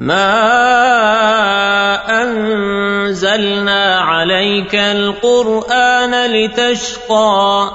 ما أنزلنا عليك القرآن لتشقى